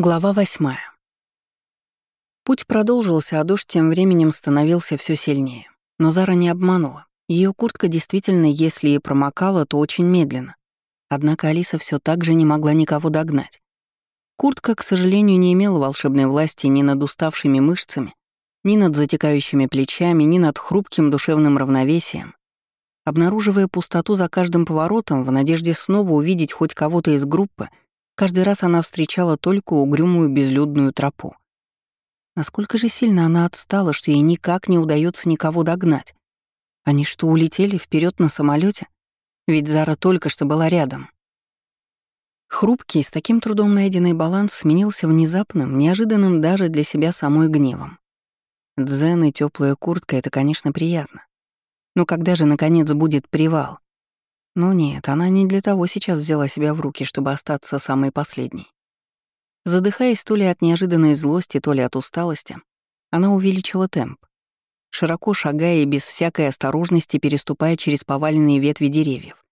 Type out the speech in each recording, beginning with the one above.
Глава восьмая. Путь продолжился, а дождь тем временем становился все сильнее. Но Зара не обманула. Ее куртка действительно, если и промокала, то очень медленно. Однако Алиса все так же не могла никого догнать. Куртка, к сожалению, не имела волшебной власти ни над уставшими мышцами, ни над затекающими плечами, ни над хрупким душевным равновесием. Обнаруживая пустоту за каждым поворотом, в надежде снова увидеть хоть кого-то из группы — Каждый раз она встречала только угрюмую безлюдную тропу. Насколько же сильно она отстала, что ей никак не удается никого догнать. Они что, улетели вперед на самолете? Ведь Зара только что была рядом. Хрупкий, с таким трудом найденный баланс сменился внезапным, неожиданным даже для себя самой гневом. Дзен и теплая куртка — это, конечно, приятно. Но когда же, наконец, будет привал? Но нет, она не для того сейчас взяла себя в руки, чтобы остаться самой последней. Задыхаясь то ли от неожиданной злости, то ли от усталости, она увеличила темп, широко шагая и без всякой осторожности переступая через поваленные ветви деревьев,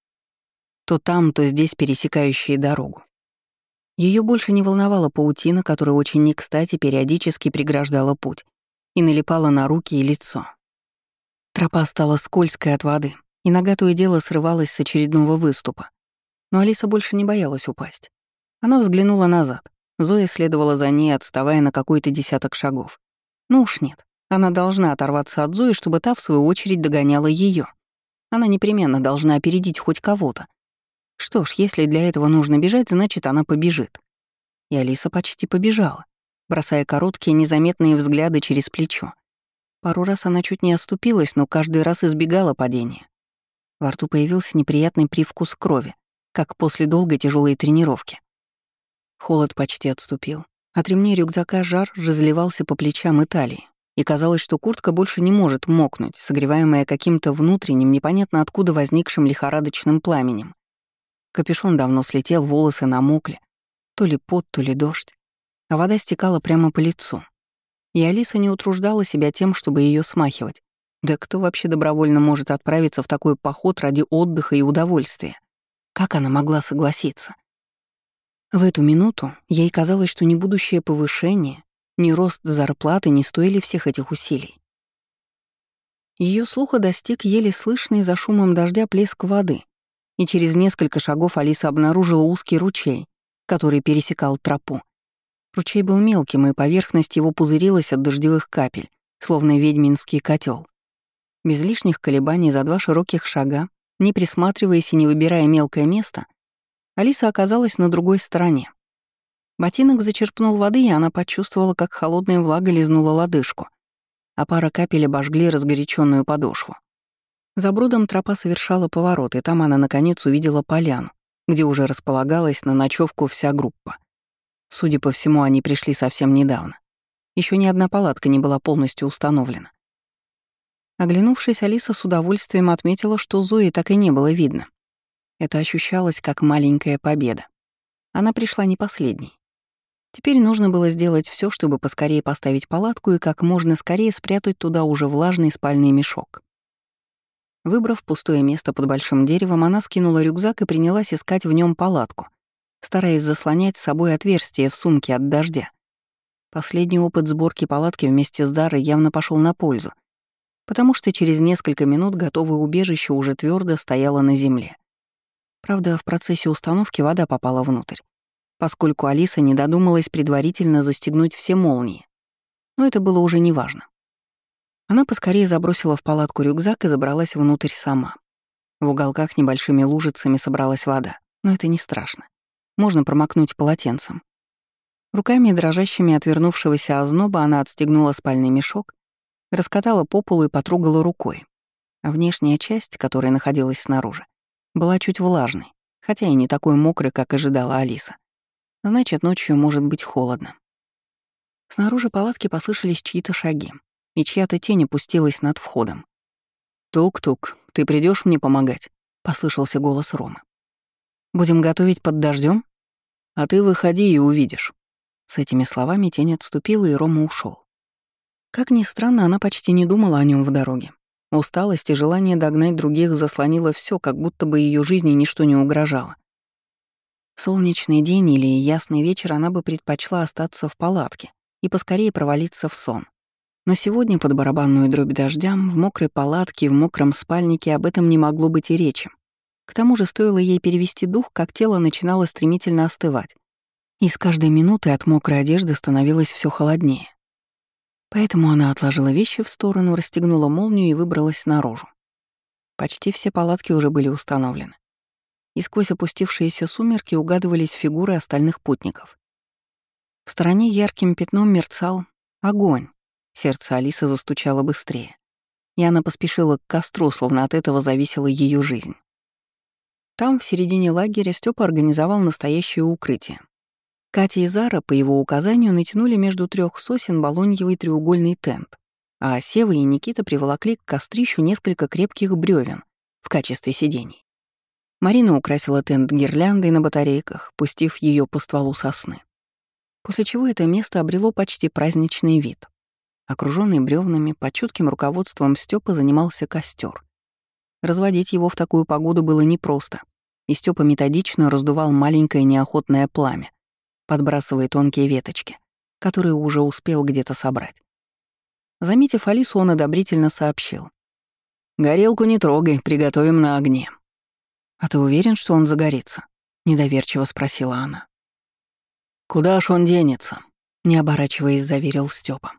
то там, то здесь пересекающие дорогу. Ее больше не волновала паутина, которая очень не кстати периодически преграждала путь и налипала на руки и лицо. Тропа стала скользкой от воды, и нога то и дело срывалась с очередного выступа. Но Алиса больше не боялась упасть. Она взглянула назад. Зоя следовала за ней, отставая на какой-то десяток шагов. Ну уж нет. Она должна оторваться от Зои, чтобы та, в свою очередь, догоняла ее. Она непременно должна опередить хоть кого-то. Что ж, если для этого нужно бежать, значит, она побежит. И Алиса почти побежала, бросая короткие незаметные взгляды через плечо. Пару раз она чуть не оступилась, но каждый раз избегала падения. Во рту появился неприятный привкус крови, как после долгой тяжелой тренировки. Холод почти отступил. От ремней рюкзака жар разливался по плечам и талии, и казалось, что куртка больше не может мокнуть, согреваемая каким-то внутренним, непонятно откуда возникшим лихорадочным пламенем. Капюшон давно слетел, волосы намокли. То ли пот, то ли дождь. А вода стекала прямо по лицу. И Алиса не утруждала себя тем, чтобы ее смахивать, да кто вообще добровольно может отправиться в такой поход ради отдыха и удовольствия? Как она могла согласиться? В эту минуту ей казалось, что ни будущее повышение, ни рост зарплаты не стоили всех этих усилий. Ее слуха достиг еле слышный за шумом дождя плеск воды, и через несколько шагов Алиса обнаружила узкий ручей, который пересекал тропу. Ручей был мелким, и поверхность его пузырилась от дождевых капель, словно ведьминский котел. Без лишних колебаний за два широких шага, не присматриваясь и не выбирая мелкое место, Алиса оказалась на другой стороне. Ботинок зачерпнул воды, и она почувствовала, как холодная влага лизнула лодыжку, а пара капель обожгли разгоряченную подошву. За брудом тропа совершала поворот, и там она наконец увидела поляну, где уже располагалась на ночевку вся группа. Судя по всему, они пришли совсем недавно. Еще ни одна палатка не была полностью установлена. Оглянувшись, Алиса с удовольствием отметила, что Зои так и не было видно. Это ощущалось как маленькая победа. Она пришла не последней. Теперь нужно было сделать все, чтобы поскорее поставить палатку и как можно скорее спрятать туда уже влажный спальный мешок. Выбрав пустое место под большим деревом, она скинула рюкзак и принялась искать в нем палатку, стараясь заслонять с собой отверстие в сумке от дождя. Последний опыт сборки палатки вместе с Дарой явно пошел на пользу — потому что через несколько минут готовое убежище уже твердо стояло на земле. Правда, в процессе установки вода попала внутрь, поскольку Алиса не додумалась предварительно застегнуть все молнии. Но это было уже неважно. Она поскорее забросила в палатку рюкзак и забралась внутрь сама. В уголках небольшими лужицами собралась вода, но это не страшно. Можно промокнуть полотенцем. Руками, дрожащими от вернувшегося озноба, она отстегнула спальный мешок раскатала по полу и потрогала рукой. А внешняя часть, которая находилась снаружи, была чуть влажной, хотя и не такой мокрой, как ожидала Алиса. Значит, ночью может быть холодно. Снаружи палатки послышались чьи-то шаги, и чья-то тень опустилась над входом. «Тук-тук, ты придешь мне помогать?» — послышался голос Ромы. «Будем готовить под дождем? А ты выходи и увидишь». С этими словами тень отступила, и Рома ушел. Как ни странно, она почти не думала о нем в дороге. Усталость и желание догнать других заслонило все, как будто бы ее жизни ничто не угрожало. солнечный день или ясный вечер она бы предпочла остаться в палатке и поскорее провалиться в сон. Но сегодня под барабанную дробь дождя, в мокрой палатке, в мокром спальнике об этом не могло быть и речи. К тому же стоило ей перевести дух, как тело начинало стремительно остывать. И с каждой минутой от мокрой одежды становилось все холоднее. Поэтому она отложила вещи в сторону, расстегнула молнию и выбралась наружу. Почти все палатки уже были установлены. И сквозь опустившиеся сумерки угадывались фигуры остальных путников. В стороне ярким пятном мерцал огонь, Сердце Алисы застучало быстрее. И она поспешила к костру, словно от этого зависела ее жизнь. Там, в середине лагеря, Степа организовал настоящее укрытие. Катя и Зара, по его указанию, натянули между трех сосен балоньевый треугольный тент, а Сева и Никита приволокли к кострищу несколько крепких бревен в качестве сидений. Марина украсила тент гирляндой на батарейках, пустив ее по стволу сосны. После чего это место обрело почти праздничный вид. Окруженный бревнами, под чутким руководством Степа занимался костер. Разводить его в такую погоду было непросто, и Степа методично раздувал маленькое неохотное пламя, подбрасывая тонкие веточки, которые уже успел где-то собрать. Заметив Алису, он одобрительно сообщил. «Горелку не трогай, приготовим на огне». «А ты уверен, что он загорится?» — недоверчиво спросила она. «Куда ж он денется?» — не оборачиваясь, заверил Степа.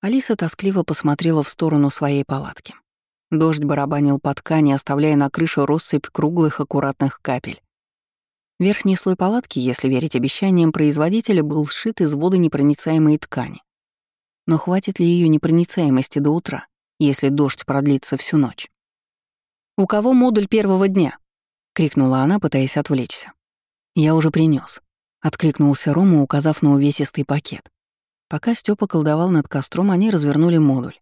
Алиса тоскливо посмотрела в сторону своей палатки. Дождь барабанил по ткани, оставляя на крыше россыпь круглых аккуратных капель. Верхний слой палатки, если верить обещаниям производителя, был сшит из водонепроницаемой ткани. Но хватит ли ее непроницаемости до утра, если дождь продлится всю ночь? «У кого модуль первого дня?» — крикнула она, пытаясь отвлечься. «Я уже принес, откликнулся Рома, указав на увесистый пакет. Пока Степа колдовал над костром, они развернули модуль.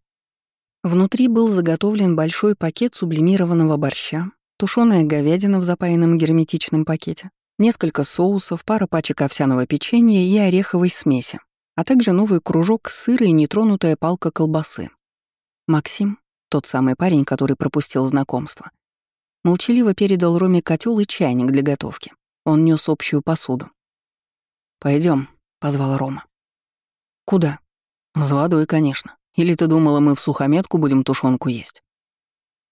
Внутри был заготовлен большой пакет сублимированного борща, тушеная говядина в запаянном герметичном пакете, несколько соусов, пара пачек овсяного печенья и ореховой смеси, а также новый кружок сыра и нетронутая палка колбасы. Максим, тот самый парень, который пропустил знакомство, молчаливо передал Роме котел и чайник для готовки. Он нес общую посуду. Пойдем, позвал Рома. «Куда?» «За водой, конечно. Или ты думала, мы в сухометку будем тушенку есть?»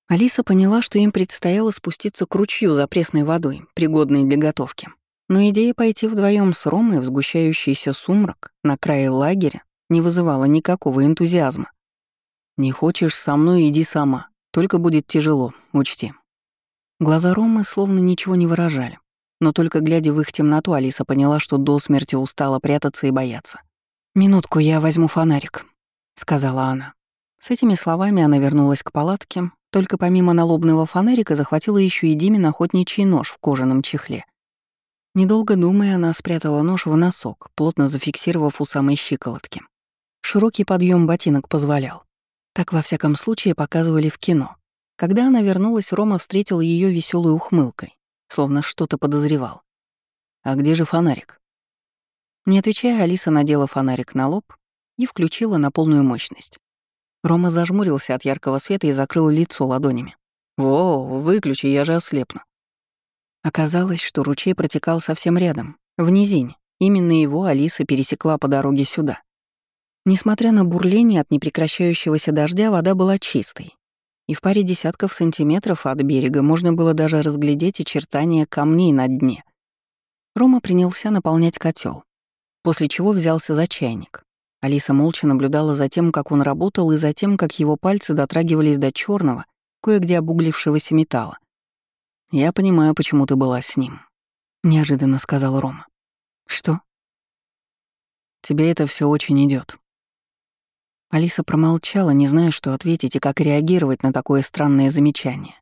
Алиса поняла, что им предстояло спуститься к ручью за пресной водой, пригодной для готовки. Но идея пойти вдвоем с Ромой в сгущающийся сумрак на крае лагеря не вызывала никакого энтузиазма. «Не хочешь со мной, иди сама. Только будет тяжело, учти». Глаза Ромы словно ничего не выражали. Но только глядя в их темноту, Алиса поняла, что до смерти устала прятаться и бояться. «Минутку, я возьму фонарик», — сказала она. С этими словами она вернулась к палатке, только помимо налобного фонарика захватила еще и Димин охотничий нож в кожаном чехле. Недолго думая, она спрятала нож в носок, плотно зафиксировав у самой щиколотки. Широкий подъем ботинок позволял. Так, во всяком случае, показывали в кино. Когда она вернулась, Рома встретил ее веселой ухмылкой, словно что-то подозревал. «А где же фонарик?» Не отвечая, Алиса надела фонарик на лоб и включила на полную мощность. Рома зажмурился от яркого света и закрыл лицо ладонями. «Во, выключи, я же ослепну». Оказалось, что ручей протекал совсем рядом, в низине. Именно его Алиса пересекла по дороге сюда. Несмотря на бурление от непрекращающегося дождя, вода была чистой. И в паре десятков сантиметров от берега можно было даже разглядеть очертания камней на дне. Рома принялся наполнять котел после чего взялся за чайник. Алиса молча наблюдала за тем, как он работал, и за тем, как его пальцы дотрагивались до черного, кое-где обуглившегося металла. «Я понимаю, почему ты была с ним», — неожиданно сказал Рома. «Что?» «Тебе это все очень идет. Алиса промолчала, не зная, что ответить и как реагировать на такое странное замечание.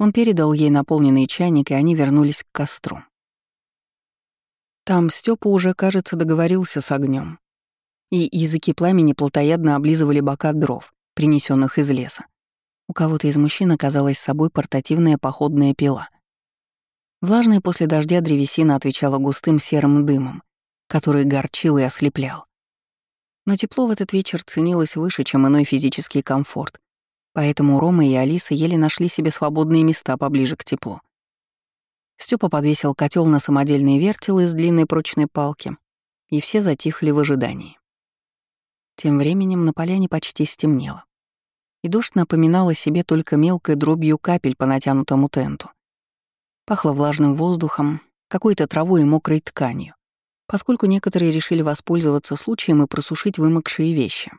Он передал ей наполненный чайник, и они вернулись к костру. Там Степа уже, кажется, договорился с огнем, и языки пламени плотоядно облизывали бока дров, принесенных из леса. У кого-то из мужчин оказалась с собой портативная походная пила. Влажная после дождя древесина отвечала густым серым дымом, который горчил и ослеплял. Но тепло в этот вечер ценилось выше, чем иной физический комфорт, поэтому Рома и Алиса еле нашли себе свободные места поближе к теплу. Степа подвесил котел на самодельный вертел из длинной прочной палки, и все затихли в ожидании. Тем временем на поляне почти стемнело. И дождь напоминал о себе только мелкой дробью капель по натянутому тенту. Пахло влажным воздухом, какой-то травой и мокрой тканью, поскольку некоторые решили воспользоваться случаем и просушить вымокшие вещи.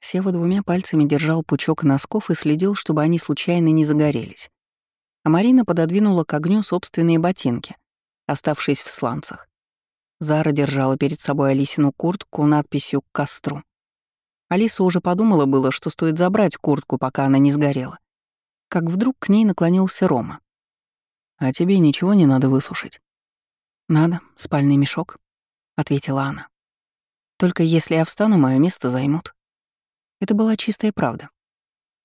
Сева двумя пальцами держал пучок носков и следил, чтобы они случайно не загорелись. А Марина пододвинула к огню собственные ботинки, оставшись в сланцах. Зара держала перед собой Алисину куртку надписью «К костру». Алиса уже подумала было, что стоит забрать куртку, пока она не сгорела. Как вдруг к ней наклонился Рома. «А тебе ничего не надо высушить?» «Надо, спальный мешок», — ответила она. «Только если я встану, мое место займут». Это была чистая правда.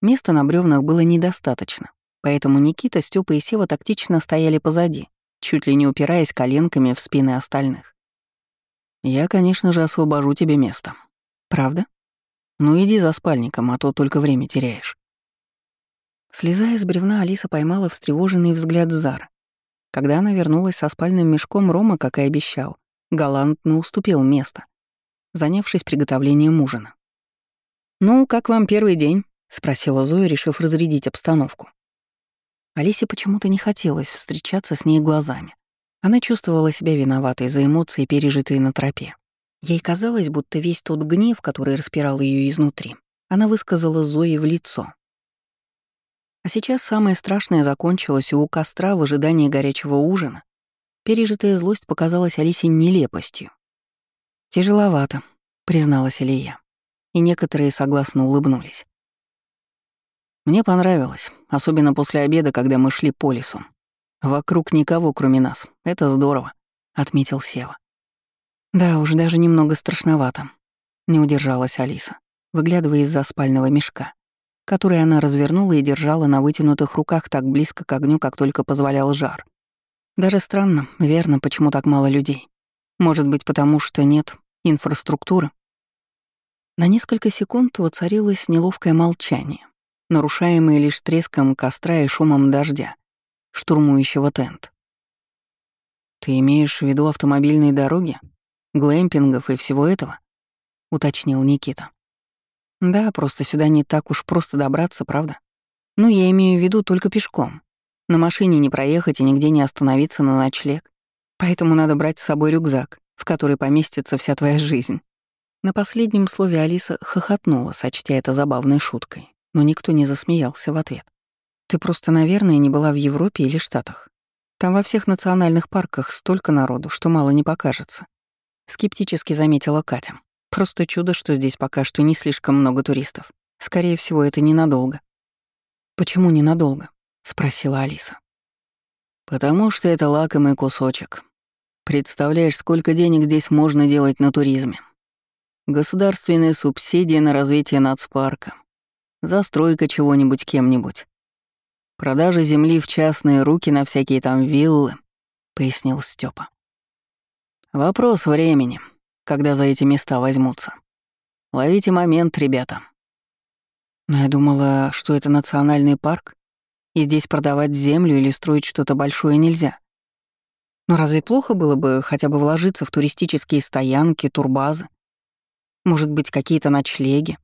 Места на бревнах было недостаточно, поэтому Никита, Степа и Сева тактично стояли позади, чуть ли не упираясь коленками в спины остальных. «Я, конечно же, освобожу тебе место. Правда? Ну иди за спальником, а то только время теряешь». Слезая с бревна, Алиса поймала встревоженный взгляд Зара. Когда она вернулась со спальным мешком, Рома, как и обещал, галантно уступил место, занявшись приготовлением ужина. «Ну, как вам первый день?» — спросила Зоя, решив разрядить обстановку. Алисе почему-то не хотелось встречаться с ней глазами. Она чувствовала себя виноватой за эмоции, пережитые на тропе. Ей казалось, будто весь тот гнев, который распирал ее изнутри, она высказала Зое в лицо. А сейчас самое страшное закончилось, у костра в ожидании горячего ужина пережитая злость показалась Алисе нелепостью. «Тяжеловато», — призналась Алия, и некоторые согласно улыбнулись. Мне понравилось, особенно после обеда, когда мы шли по лесу. Вокруг никого, кроме нас. Это здорово, отметил Сева. Да, уж даже немного страшновато. Не удержалась Алиса, выглядывая из-за спального мешка, который она развернула и держала на вытянутых руках так близко к огню, как только позволял жар. Даже странно, верно, почему так мало людей. Может быть, потому что нет инфраструктуры? На несколько секунд воцарилось неловкое молчание, нарушаемое лишь треском костра и шумом дождя, штурмующего тент. «Ты имеешь в виду автомобильные дороги, глэмпингов и всего этого?» — уточнил Никита. «Да, просто сюда не так уж просто добраться, правда? Ну, я имею в виду только пешком. На машине не проехать и нигде не остановиться на ночлег. Поэтому надо брать с собой рюкзак, в который поместится вся твоя жизнь». На последнем слове Алиса хохотнула, сочтя это забавной шуткой, но никто не засмеялся в ответ. Ты просто, наверное, не была в Европе или Штатах. Там во всех национальных парках столько народу, что мало не покажется. Скептически заметила Катя. Просто чудо, что здесь пока что не слишком много туристов. Скорее всего, это ненадолго. «Почему ненадолго?» — спросила Алиса. «Потому что это лакомый кусочек. Представляешь, сколько денег здесь можно делать на туризме. Государственные субсидии на развитие нацпарка. Застройка чего-нибудь кем-нибудь. Продажа земли в частные руки на всякие там виллы, пояснил Степа. Вопрос времени, когда за эти места возьмутся. Ловите момент, ребята. Но я думала, что это национальный парк, и здесь продавать землю или строить что-то большое нельзя. Но разве плохо было бы хотя бы вложиться в туристические стоянки, турбазы? Может быть, какие-то ночлеги,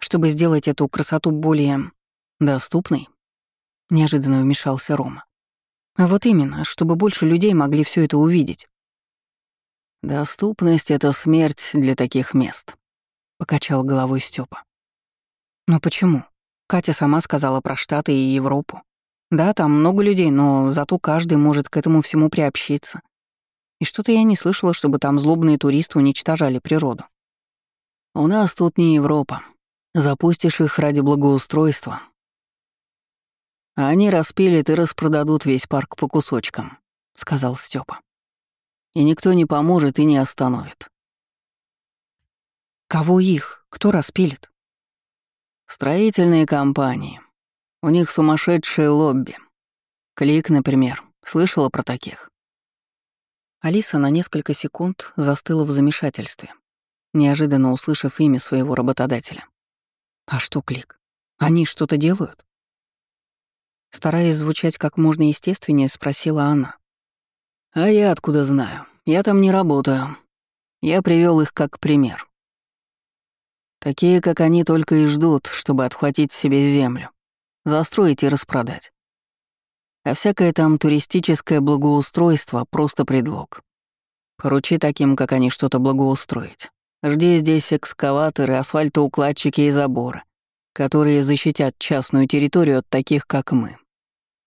чтобы сделать эту красоту более доступной? Неожиданно вмешался Рома. А вот именно, чтобы больше людей могли все это увидеть. Доступность — это смерть для таких мест, — покачал головой Степа. Но почему? Катя сама сказала про Штаты и Европу. Да, там много людей, но зато каждый может к этому всему приобщиться. И что-то я не слышала, чтобы там злобные туристы уничтожали природу. У нас тут не Европа. Запустишь их ради благоустройства, а они распилят и распродадут весь парк по кусочкам», — сказал Степа. «И никто не поможет и не остановит». «Кого их? Кто распилит?» «Строительные компании. У них сумасшедшие лобби. Клик, например. Слышала про таких?» Алиса на несколько секунд застыла в замешательстве, неожиданно услышав имя своего работодателя. «А что Клик? Они что-то делают?» Стараясь звучать как можно естественнее, спросила она. «А я откуда знаю? Я там не работаю. Я привел их как пример. Такие, как они, только и ждут, чтобы отхватить себе землю, застроить и распродать. А всякое там туристическое благоустройство — просто предлог. Поручи таким, как они, что-то благоустроить. Жди здесь экскаваторы, асфальтоукладчики и заборы, которые защитят частную территорию от таких, как мы.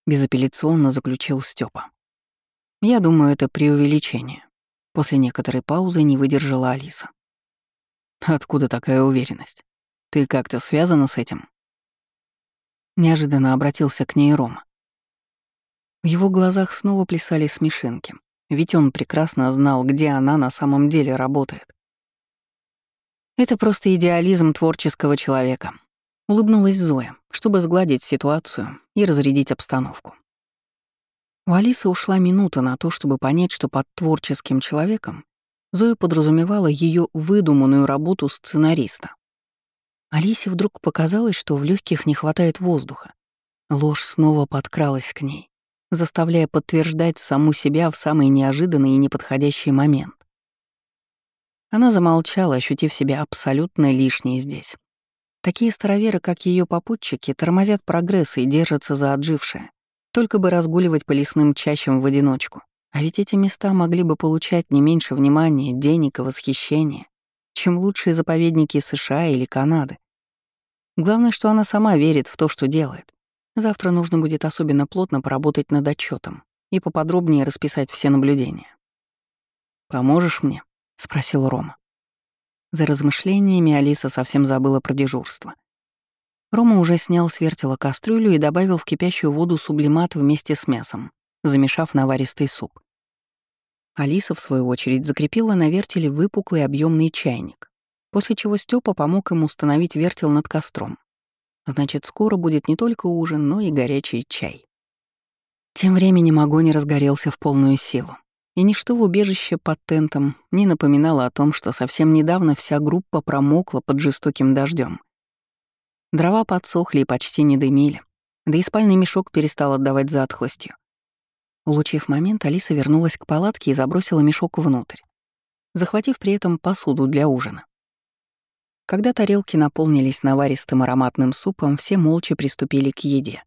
Безапелляционно заключил Степа. Я думаю, это преувеличение. После некоторой паузы не выдержала Алиса. Откуда такая уверенность? Ты как-то связана с этим? Неожиданно обратился к ней Рома. В его глазах снова плясали смешинки, ведь он прекрасно знал, где она на самом деле работает. Это просто идеализм творческого человека. Улыбнулась Зоя, чтобы сгладить ситуацию и разрядить обстановку. У Алисы ушла минута на то, чтобы понять, что под творческим человеком Зоя подразумевала ее выдуманную работу сценариста. Алисе вдруг показалось, что в легких не хватает воздуха. Ложь снова подкралась к ней, заставляя подтверждать саму себя в самый неожиданный и неподходящий момент. Она замолчала, ощутив себя абсолютно лишней здесь. Такие староверы, как ее попутчики, тормозят прогресс и держатся за отжившее, только бы разгуливать по лесным чащам в одиночку. А ведь эти места могли бы получать не меньше внимания, денег и восхищения, чем лучшие заповедники США или Канады. Главное, что она сама верит в то, что делает. Завтра нужно будет особенно плотно поработать над отчетом и поподробнее расписать все наблюдения. «Поможешь мне?» — спросил Рома. За размышлениями Алиса совсем забыла про дежурство. Рома уже снял с вертела кастрюлю и добавил в кипящую воду сублимат вместе с мясом, замешав наваристый суп. Алиса, в свою очередь, закрепила на вертеле выпуклый объемный чайник, после чего Степа помог ему установить вертел над костром. Значит, скоро будет не только ужин, но и горячий чай. Тем временем огонь разгорелся в полную силу и ничто в убежище под тентом не напоминало о том, что совсем недавно вся группа промокла под жестоким дождем. Дрова подсохли и почти не дымили, да и спальный мешок перестал отдавать затхлостью. Улучив момент, Алиса вернулась к палатке и забросила мешок внутрь, захватив при этом посуду для ужина. Когда тарелки наполнились наваристым ароматным супом, все молча приступили к еде.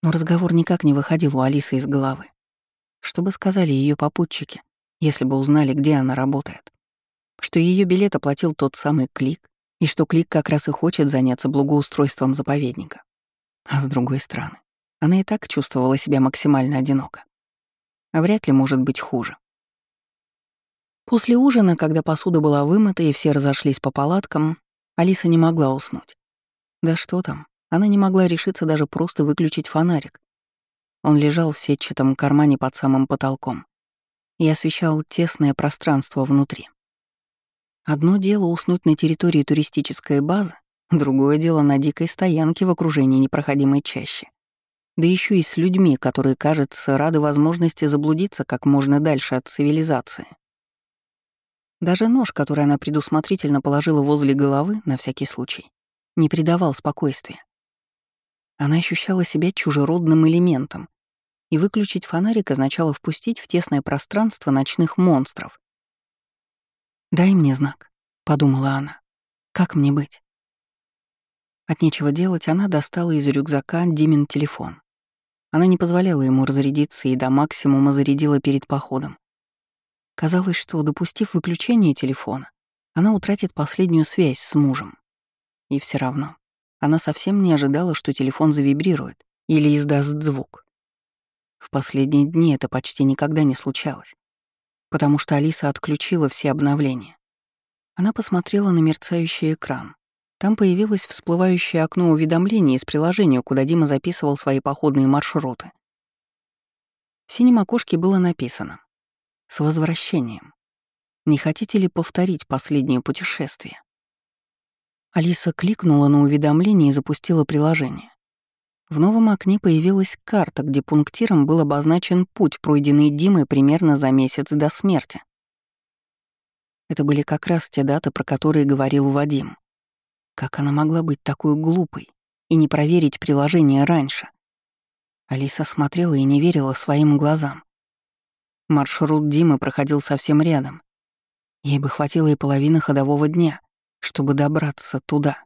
Но разговор никак не выходил у Алисы из головы. Что бы сказали ее попутчики, если бы узнали, где она работает? Что ее билет оплатил тот самый Клик, и что Клик как раз и хочет заняться благоустройством заповедника. А с другой стороны, она и так чувствовала себя максимально одиноко. А вряд ли может быть хуже. После ужина, когда посуда была вымыта и все разошлись по палаткам, Алиса не могла уснуть. Да что там, она не могла решиться даже просто выключить фонарик, он лежал в сетчатом кармане под самым потолком и освещал тесное пространство внутри. Одно дело уснуть на территории туристической базы, другое дело на дикой стоянке в окружении непроходимой чащи. Да еще и с людьми, которые, кажется, рады возможности заблудиться как можно дальше от цивилизации. Даже нож, который она предусмотрительно положила возле головы, на всякий случай, не придавал спокойствия. Она ощущала себя чужеродным элементом, и выключить фонарик означало впустить в тесное пространство ночных монстров. «Дай мне знак», — подумала она. «Как мне быть?» От нечего делать она достала из рюкзака Димин телефон. Она не позволяла ему разрядиться и до максимума зарядила перед походом. Казалось, что, допустив выключение телефона, она утратит последнюю связь с мужем. И все равно она совсем не ожидала, что телефон завибрирует или издаст звук. В последние дни это почти никогда не случалось, потому что Алиса отключила все обновления. Она посмотрела на мерцающий экран. Там появилось всплывающее окно уведомлений из приложения, куда Дима записывал свои походные маршруты. В синем окошке было написано «С возвращением. Не хотите ли повторить последнее путешествие?» Алиса кликнула на уведомление и запустила приложение. В новом окне появилась карта, где пунктиром был обозначен путь, пройденный Димой примерно за месяц до смерти. Это были как раз те даты, про которые говорил Вадим. Как она могла быть такой глупой и не проверить приложение раньше? Алиса смотрела и не верила своим глазам. Маршрут Димы проходил совсем рядом. Ей бы хватило и половины ходового дня, чтобы добраться туда.